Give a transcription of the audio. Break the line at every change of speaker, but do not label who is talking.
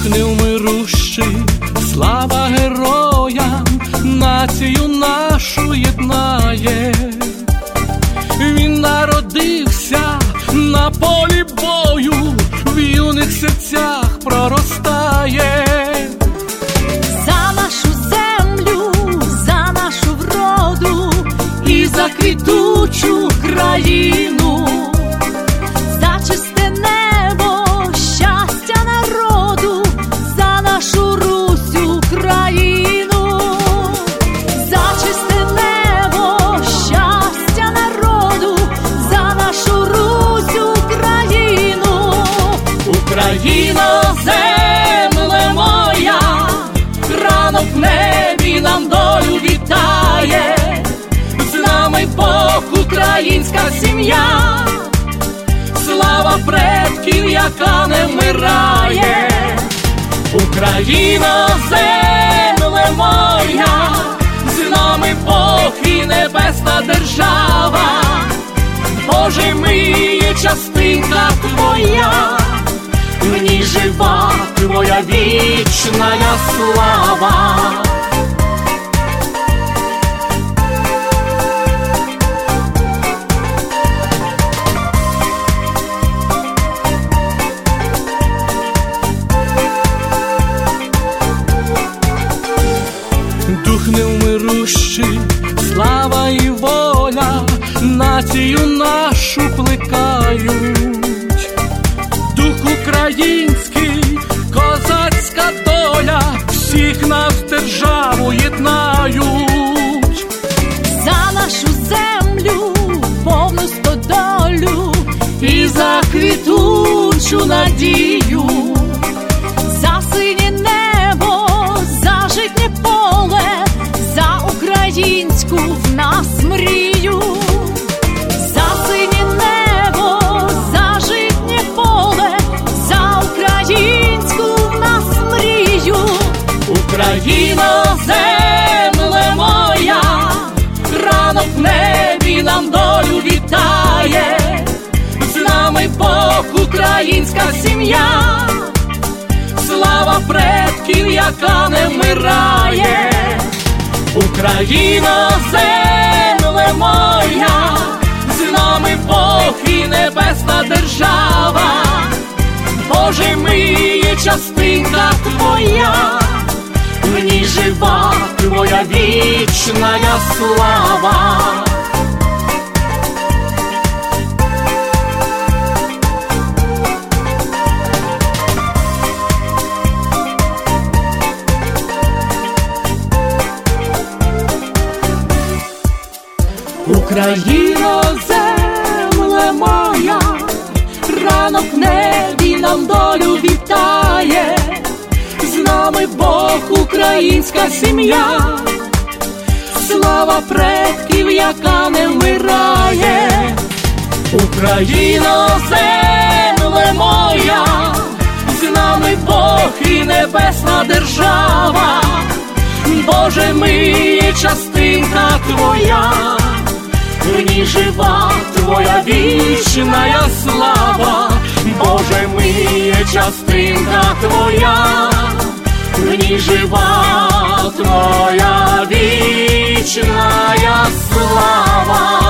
дух невмирущий, слава героям, націю нашу єднає. Він народився на полі бою, в юних серцях проростає.
За нашу землю, за нашу вроду
І за квітучу яка не вмирає, Україна, земле моя, з нами Бог і небесна держава. Боже, ми є частинка твоя, в ній жива твоя вічна слава.
Українську в нас мрію, за синє небо, за житнє поле, за українську в нас мрію.
Україна, земле моя, ранок в небі нам долю вітає, з нами Бог, українська сім'я, слава предків, яка не вмирає, Україна, земле моя, з нами Бог і небесна держава. Боже, ми є частинка твоя, в ній жива твоя вічна слава. Україно, земле моя, ранок небі нам долю вітає, з нами Бог, українська сім'я, слава предків, яка не вмирає, Україно, земле моя, з нами Бог і небесна держава, Боже, ми частинка твоя ній жива твоя вічна слава, Боже, миє частинка твоя, мені жива твоя вічна слава.